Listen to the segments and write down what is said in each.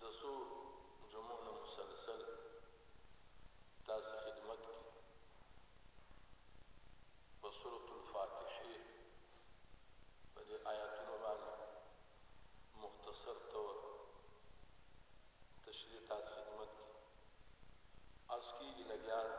د څو جمعو نه مسلسل تاسې خدمت کې په سورة الفاتحې په دې آیاتونو باندې مختصر طور تشریح تاسې خدمت کې عرض کېږي لګیا ده.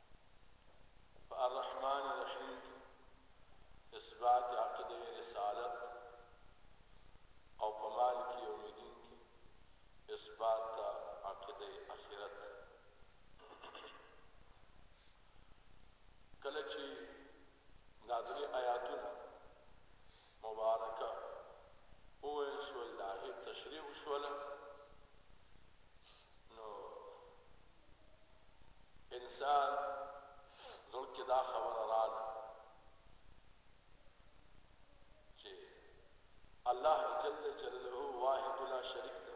په الرحمن الرحیم کې اثبات عقیده رسالت او په مالک یوم الدین کې اثبات د عقیده اخرت کله چې دا درې آیاتونه مبارکه وویل شول دهغې تشریح وشوله نو انسان زړه کې دا خبره رااله چې الله جل جلاله واحد لا شریک ده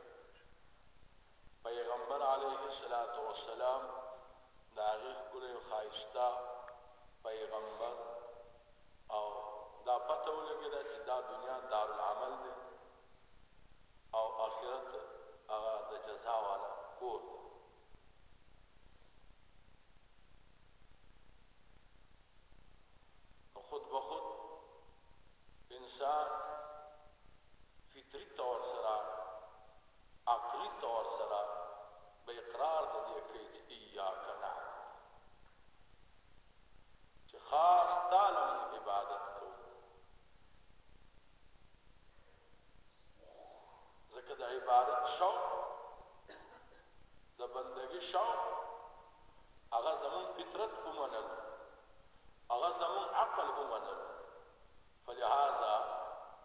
پیغمبر علیه الصلاۃ والسلام دا غیخ کله خایستا پیغمبر او دا پته ولګېده چې دا دنیا دارالعمل دی او اخرت هغه د جزا والا کور دی. نو خود به خود انسان فطري طور سره عقلي طور سره به اقرار د دې کوي چې ایاک نعبد چې خاص تاله مونږ عبادت کوو ځکه د عبادت شوق د بندګي شوق هغه زمون فطرت ومنل هغه زمون عقل ومنل فلهذا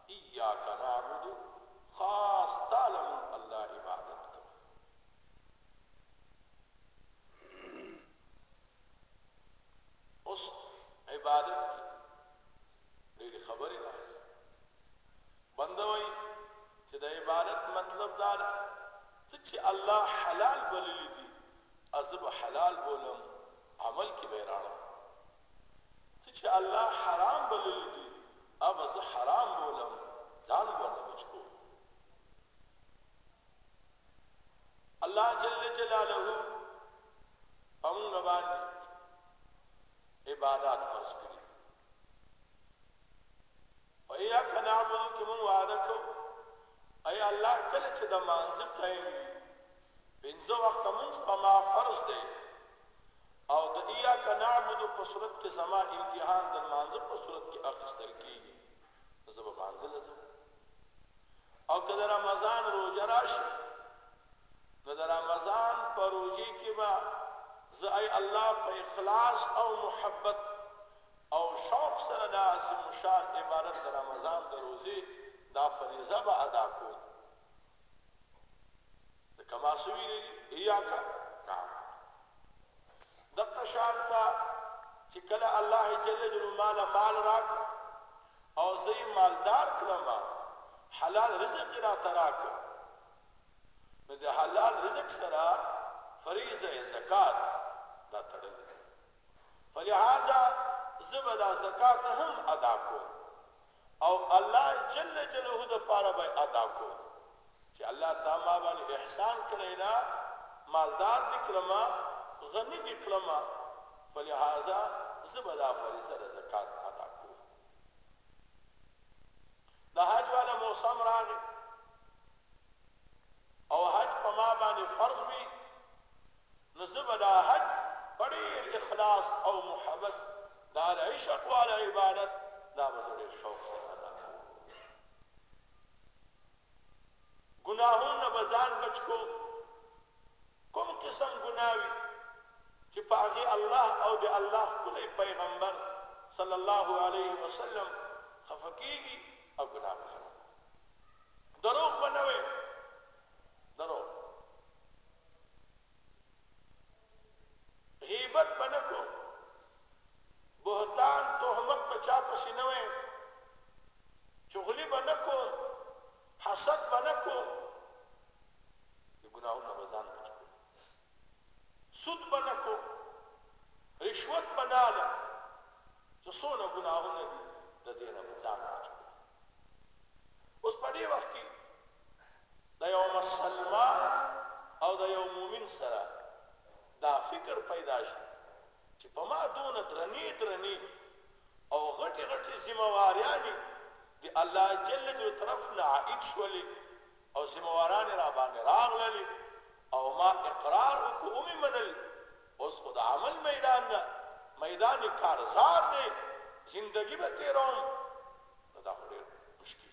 اياك نعبد خاص تعلم الله عبادت اوس عبادت کې ډېری خبرې نه بنده وایي چې د عبادت مطلب دا ده ته چې الله حلال بللی دي ازب حلال بولم عمل کې به راړم ته چې الله حرام بللی دي اب زه حرام بولم ځان ورنه بچو الله جل جلاله په مونږ باندې عبادات فرض کړي او یا کنا عبادت کې مونږ وعده کو اي الله کله چې د مانځ ټایم وي پنځه وخت مونږ په ما فرض دی او د یا کنا عبادت په صورت کې سما امتحان د مانځ په صورت کې اخستل کیږي زبر مانځ لازم او که د رمضان روژه راشي نو د رمضان په روژې کې به زه ای الله په اخلاص او محبت او شوق سره دا هسې مشال عبارت د رمضان د روزې دا فریضه به ادا کوم د کما سوي لري ایاکا نعم دغه شان ته چې کله الله جل جلاله مال مال راک او زه یې مالدار کړم، حلال رزق یې راته راکړ، نو د حلال رزق سره فریضه زکات دا تړلې ده، فلهذا زه به دا زکات هم ادا کوم او الله جل جلاله لپاره به یې ادا کوم. چې الله تا ما باندې احسان کړی ده، مالدار دې کړم، غني دې کړم، فلهذا زه به دا فريضه د زکات ادا کوم. د حج والا موسم راغی او حج په ما باندې فرض وي، نو زه به دا حج په ډېر اخلاص او محبت دا د عشق والا عبادت دا به زه ډېر شوق سره ګناهو نه به ځان بچ کو کوم قسم ګناه وي چې په هغې الله او د الله ښکلی پیغمبر صلی الله علیه وسلم خفه کېږي او ګناه به سره دروغ به نه وي دروغ غیبت به نه کوم بهتان تهمت به چا پسې نه وایم چغلي به نه کوم حسد به نه کوم د ګناهونو به ځان بچ کړم سود به نه کوم رشوت به نه اله څه څونه ګناهونه دي د دې نه به ځان بچ کړم اوس په دې وخت کې د یو مسلمان او د یو مؤمن سره دا فکر پیدا شي چې په ما دونه درنې درنې او غټې غټې ذمه واریانې د الله جل جلاله طرف نه عائد شولې او ذمه وارانې راباندې راغللې او ما اقرار وکړو ومې منل اوس خو د عمل میدان ده میدان کارزار دی زندګي به تېروم نو دا خو ډېر مشکل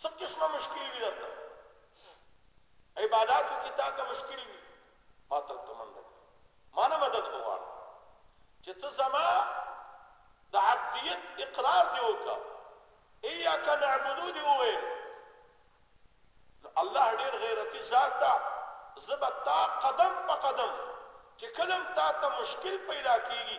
څه قسمه مشکل وي درته عباداتو کې تا ته مشکل وي ما ته ورته منډه کړه ما نه مدد وغواړه چې ته زما د عبدیت اقرار دی وکړه ایاک نعبدو دی وویل الله ډیر غیرتی ذات ده زبتا قدم په قدم چې کلم تا ته مشکل پیدا کیږي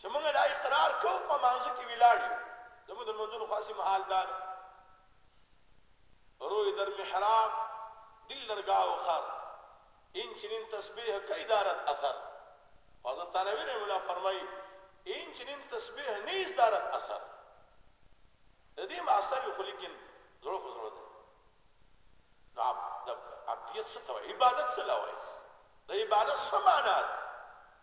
چې موږ دا اقرار کوو په مانځه کې ولاړ یو زموږ د منځونو خاصي محال دا ده روی در محراب دل در گاو خر این چنین تسبیح کئی دارت اثر حضرت تانوی رحم اللہ فرمائی این چنین تسبیح نیز دارت اثر دیم اثر یو خلیکن زړه خو زړه ده نو عبدیت څه ته عبادت څه لوي د عبادت څه معنا ده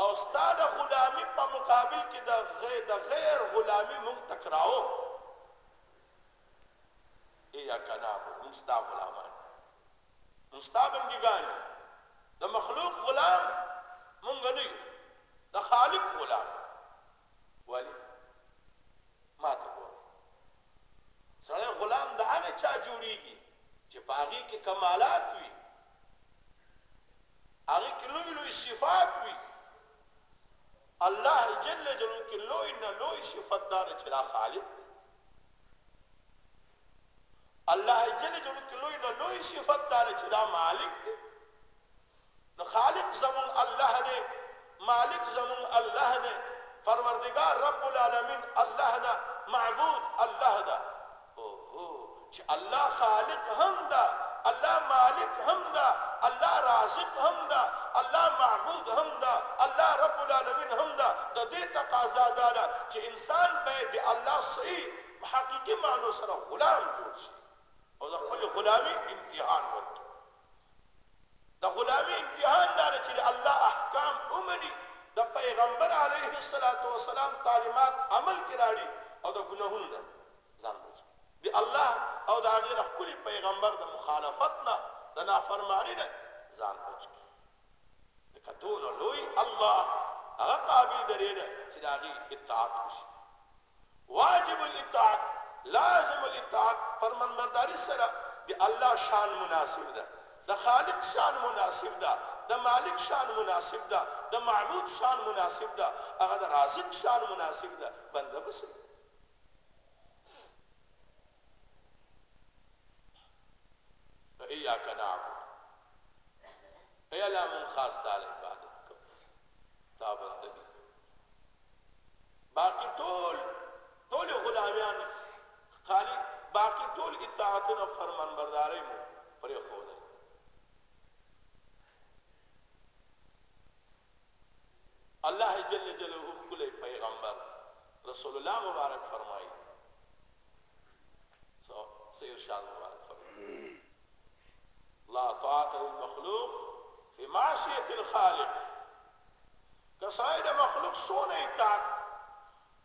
او ستا د غلامي په مقابل کې د د غیر غلامي مونږ تکراو ای یا کنا مونږ ستا غلامان مونږ ستا بندګان د مخلوق غلام مونږ نه یو د خالق غلام ولی ما ته وایي سړی غلام د هغه چا جوړېږي چې په هغې کې کمالات وي، هغې کې لوی لوی صفات وي. الله جل جلاله کې لوی نه لوی صفت دا دی چې دا خالق دی. الله جل جلاله کې لوی نه لوی صفت دا دی چې دا مالک دی. نو خالق زموږ الله دی، مالک زموږ الله دی، پروردګار رب العالمین الله ده، معبود الله ده. اوهو! چې الله خالق هم ده، الله مالک هم ده، الله رازق هم ده، الله معبود هم ده، الله رب العالمین هم ده، د دې تقاضا دا ده چې انسان باید د الله صحیح په حقیقي معنو سره غلام جوړ شي او د خپلې غلامي امتحان ورکړي. د غلامي امتحان دا دی چې د الله احکام ومني، د پیغمبر علیه الصلوة والسلام تعلیمات عمل کې راړي او د ګناهونو نه ځان وژغوري. د الله او د هغه د ښکلي پیغمبر د مخالفت نه، د نافرماني نه ځان وژغوري. ځکه دونه لوی الله هغه قابل دری دی چې د هغه اطاعت وشي. واجب الاطاعت، لازم الاطاعت، فرمانبرداري سره د الله شان مناسب ده، د خالق شان مناسب ده، د مالک شان مناسب ده، د معبود شان مناسب ده، هغه د رازق شان مناسب ده، بنده به څه وي؟ ایاک نعبد، ای الله مونږ خاص تاله عبادت کوو، تا بندګي کوو. باقی ټول ټول غلامیان ښکالي باقی ټول اطاعتونه فرمانبردارۍ مو پرېښوده الله جل جلاله خپل پیغمبر رسول الله مبارک فرمایي سو سیر شاد مبارک فرمایي لا طاعة للمخلوق في معصية الخالق که سړی د مخلوق څونه اطاعت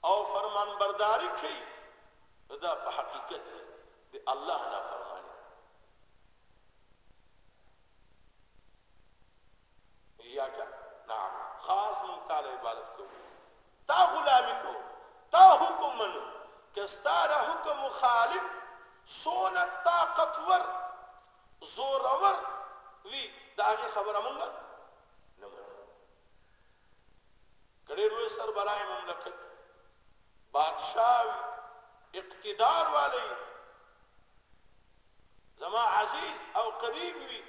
او فرمانبرداري کوي نو دا په حقیقت کې د الله نافرماني ایاک نعبد خاص مونږ تا له عبادت کوو تا غلامی کوو تا حکم منو که ستا د حکم مخالف څونه طاقتور زورور وي د هغې خبره مونږ نه منو که ډېر لوی سربراه مملکت بادشاه وي اقتدار والی زما عزیز او قریب وي،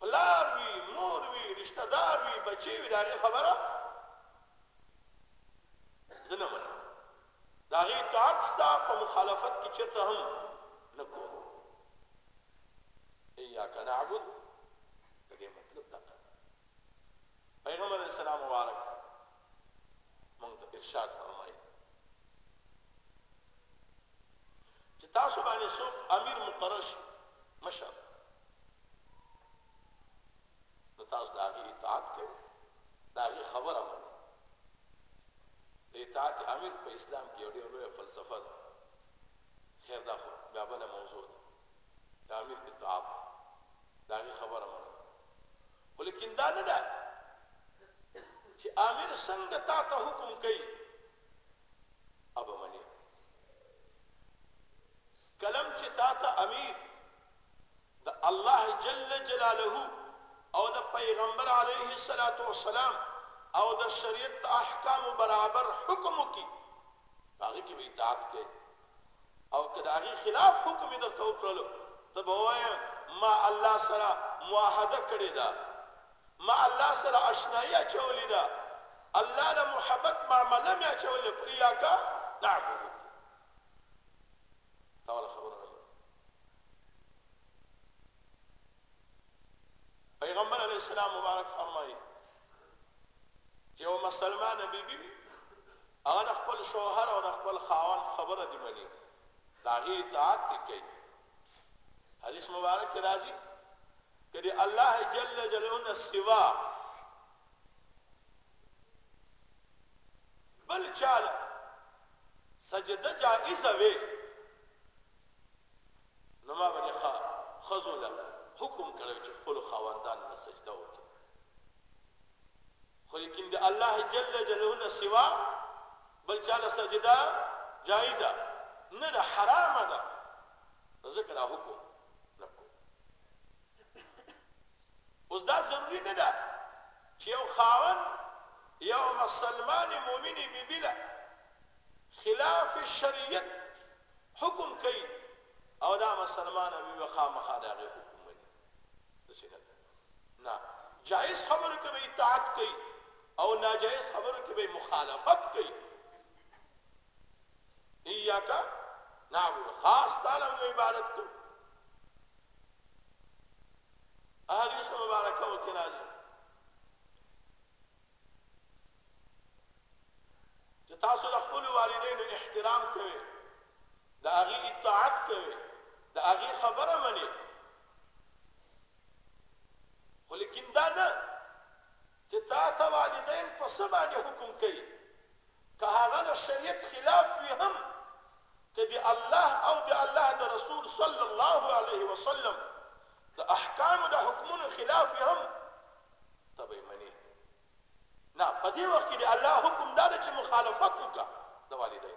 پلار وي، مور وي، رشته دار وي، بچي وي، د هغې خبره زه نه منم. د هغې اطاعت ستا په مخالفت کې چېرته هم نه کوم. ایاک نعبد د دې مطلب دغه پیغمبر علیه السلام مبارک موږ ته ارشاد فرمایي چې تاسو باندې څوک امیر مقرر شي مشر نو تاسو د هغې اطاعت کوئ د هغې خبره منئ د اطاعت امیر په اسلام کې یو ډېره لویه فلسفه ده خیر دا خو بیا بله موضوع ده د امیر اطاعت د هغې خبره منئ خو لیکن دا نه ده چې آمر څنګه تا ته حکم کوي اب منی کلم چې تا ته امیر د الله جل جلاله او د پیغمبر علیه الصلاۃ والسلام او د شریعت احکام برابر حکم کی هغه کې اطاعت کې او که د هغې خلاف حکم یې درته وکړل ته به ووایې ما الله سره معاهده کړې ده، ما الله سره اشنایي اچولې ده، الله له محبت معامله مې اچولې ده په ایاک نعبد کې. دا ولا خبره ده. پیغمبر علیه السلام مبارک فرمایي چې یو مسلمان بیبي بی هغه د خپل شوهر او د خپل خاوند خبره دي مني، د هغې اطاعت دي کوي. حديث مبارک کي راځي، که د الله جل جلاله نه سوا بل چا له سجده جائزه وي، نو ما به د ښځو له حکم کړی وي چې خپلو خاوندانو له سجده وکړي. خو لیکن د الله جل جلاله نه سوا بل چا له سجده جائزه نه ده حرامه ده نو ځکه دا حکم نه کوو اوس دا ضروري نه ده چې یو خاوند یو مسلمان مؤمن بیبي له خلاف شریعت حکم کوي او دا مسلمانه بیبي خامخا د هغې حکم مني داسې نه ده نا جائز خبرو کې به اطاعت کوي او نا جائز خبرو کې به مخالفت کوي اياک نعبد خاص تعالی موږ عبادت کوو احادیث مبارکه وکړه راځي چې تاسو د خپل والدینو احترام کوئ د هغه اطاعت کوئ د هغه خبره منئ خو لیکن دا نه چې تا ته والدین په څه باندې حکم کوي که هغه د شریعت خلاف وي هم که د الله او د الله د رسول صلی الله علیه وسلم د احکامو د حکمونو خلاف وي هم ته به یې منې نه په دې وخت کې د الله حکم دا دی چې مخالفت وکړه د والدین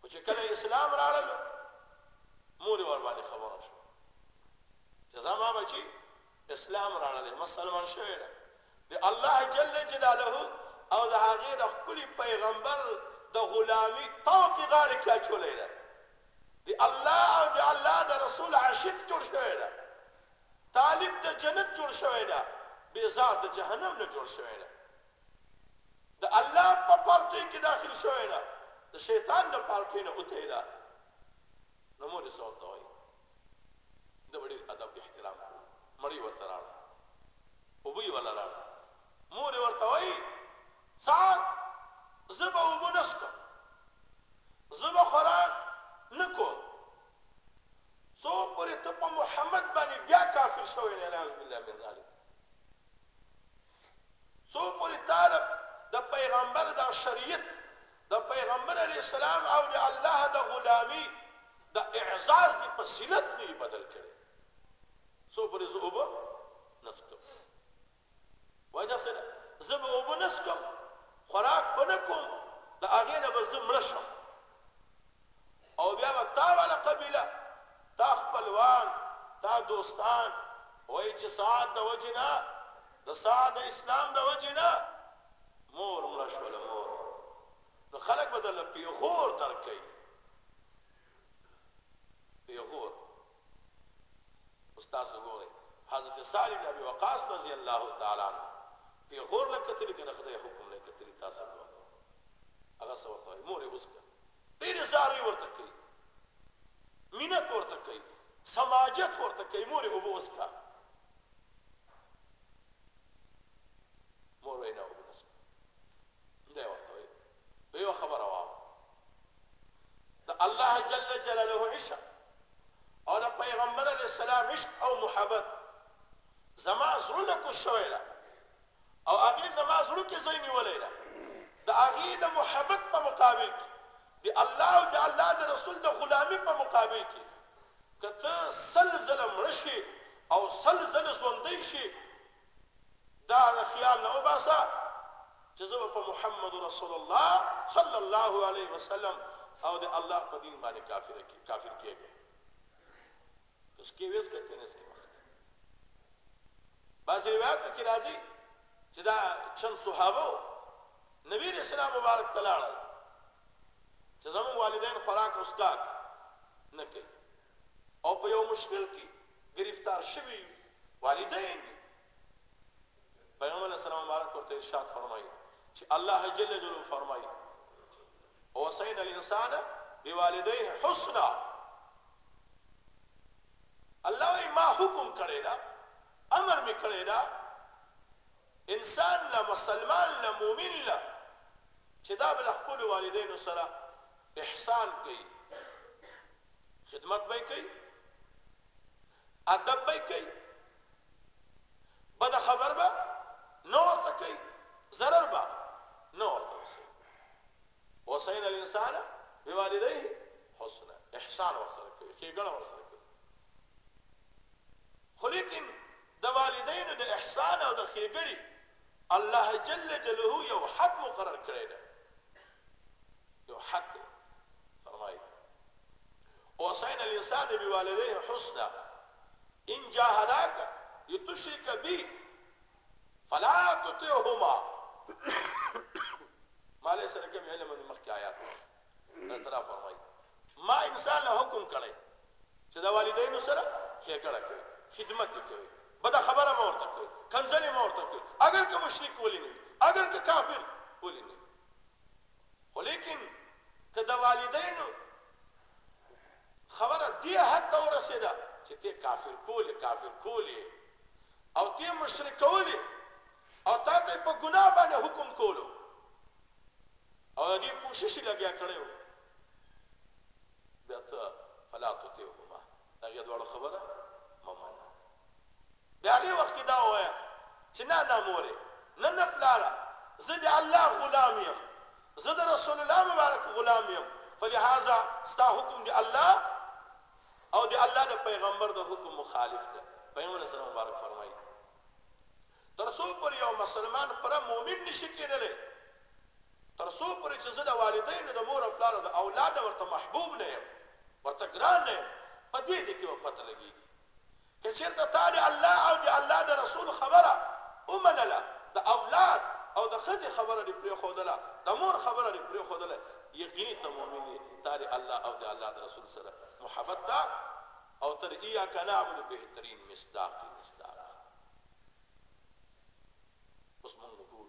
خو چې کله اسلام راړل مور ور باندې خبره شو چې زما بچي اسلام راړل مسلمان شوی دی د الله جل جلاله او د هغه د خپل پیغمبر د غلامی توق غار کې اچولې ده د الله او د الله د رسول عاشق جوړ شوی ده طالب د جنت جوړ شوی ده بیزار د جهنم نه جوړ شوی ده د الله په پارټۍ کې داخل شوی ده د شیطان د پارټۍ نه اوتې ده نو مور څه ورته وایي د وړي ادب احترام کوو مړی ورته راړ او بوی ولا راړ مور ورته وایي څار زبا وبنسکم زبا قران نکو څو پرې ته په محمد باندې بیا کافر شوی نه اعوذ بالله من ذلک څو پورې طالب د پیغمبر د شریعت د پیغمبر علی السلام او د الله د غلامی د اعزاز دی په ذلت نه بدل کړي څو پرې زه وب نسکم وجه سره زه به وب نسکم خوراک بنکم د هغه نه به زه مړ شم او بیا به تا والا قبیله، تا خپلوان، تا دوستان وایي چې ساعت د وجې نه، د ساعت د اسلام د وجې نه مور مړه شوله مور، نو خلک به درله پېغور در کوي، پېغور. اوس تاسو ګورئ حضرت سعد بن ابي وقاص رضي الله تعالی عنه پېغور له کتلي که د خدای حکم له کتلي تاسو ګورئ هغه څه ورته وایي مور یې اوس که ډېرې زارۍ ورته کوي، مینه په ورته کوي، سماجت ورته کوي، مورې اوبه وڅښه، مور وایي نه اوبه نه څښم، دی ورته وایي ته یوه خبره واوره، د الله جل جلاله عشق او د پیغمبر علیه السلام عشق او محبت زما زړه نه کوز شوی ده، او هغې زما زړه کې ځای نیولی ده، د هغې د محبت په مقابل کې، د الله او د الله د رسول د غلامي په مقابل کې، که ته سل ځله مړه شې او سل ځله ژوندی شې، دا د خیال نه وباسه چې زه به په محمد رسول الله صلی الله علیه وسلم او د الله په دین باندې کافر کېږم. اس کې وېس کې پینس کې وخت بعضی روایتو کې راځي چې دا چند صحابه نبی رسول الله مبارک تلاړ چې زموږ والدین خوراک او اسکاک نه کوي او په یو مشکل کې گرفتار شوی والدین پیغمبر علیہ السلام مبارک ورته ارشاد فرمایي چې الله جل جلاله فرمایي ووصينا الانسان بوالديه حسنا الله وی ما حکم کړی دا امر می کړی دا انسان له مسلمان له مؤمن له چې دا بل خپل والدینو سره احسان کوي خدمت به کوي ادب به یې کوي، بده خبره به نه ورته کوي، ضرر به نه ورته رسوي. وصینا الانسان بوالدیه حسنا، احسان ورسره کوي، ښېګڼه ورسره کوي. خو لیکن د والدینو د احسان او د ښېګړې الله جل جلاله یو حد مقرر کړی دی، یو حد دی فرمائی وصینا الانسان بوالدیه حسنا ان جاهداک لتشرک بی فلا تطعهما مالې سره کوم علم د مخکې آیات دا ترا فرمایي ما انسان له حکم کړي چې دا والدینو سره خېټړه کوي خدمت کوي بده خبره مورته کوي کنځلې مورته کوي اگر که مشرک ولې نه اگر که کافر ولې نه خو لیکن که د والدینو خبره دې حد ته ورسېده چې ته کافر کولې کافر کولې او ته مشرک کولې او تا ته په ګناه باندې حکم کولو او دې کوشش یې بیا کړی و بیا ته فلا تطعهما هغې دواړو خبره مه منه بیا هغې وخت کې دا ووایه چې نه نه مورې، نه نه پلاره، زه د الله غلام یم، زه د رسول الله مبارک غلام یم، فلهذا ستا حکم د الله او د الله د پیغمبر د حکم مخالف دی. پیغمبر علیه السلام مبارک فرمایي، تر څو پورې یو مسلمان پوره مؤمن نه شي کېدلی، تر څو پورې چې زه د والدینو، د مور او پلار، د اولاد نه ورته محبوب نه یم، ورته ګران نه یم، په دې دې کې به پته لګېږي که چېرته تا د الله او د الله د رسول خبره ومنله، د اولاد او د ښځې خبره دې پرېښودله، د مور خبره دې پرېښودله، یقیني ته مؤمن یې، تا د الله او د الله د رسول سره محبت ته او ته د ایاک نعبد بهترین مصداق یې، مصداق. اوس مونږ ټول